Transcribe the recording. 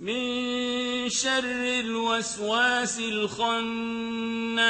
من شر الوسواس الخناس.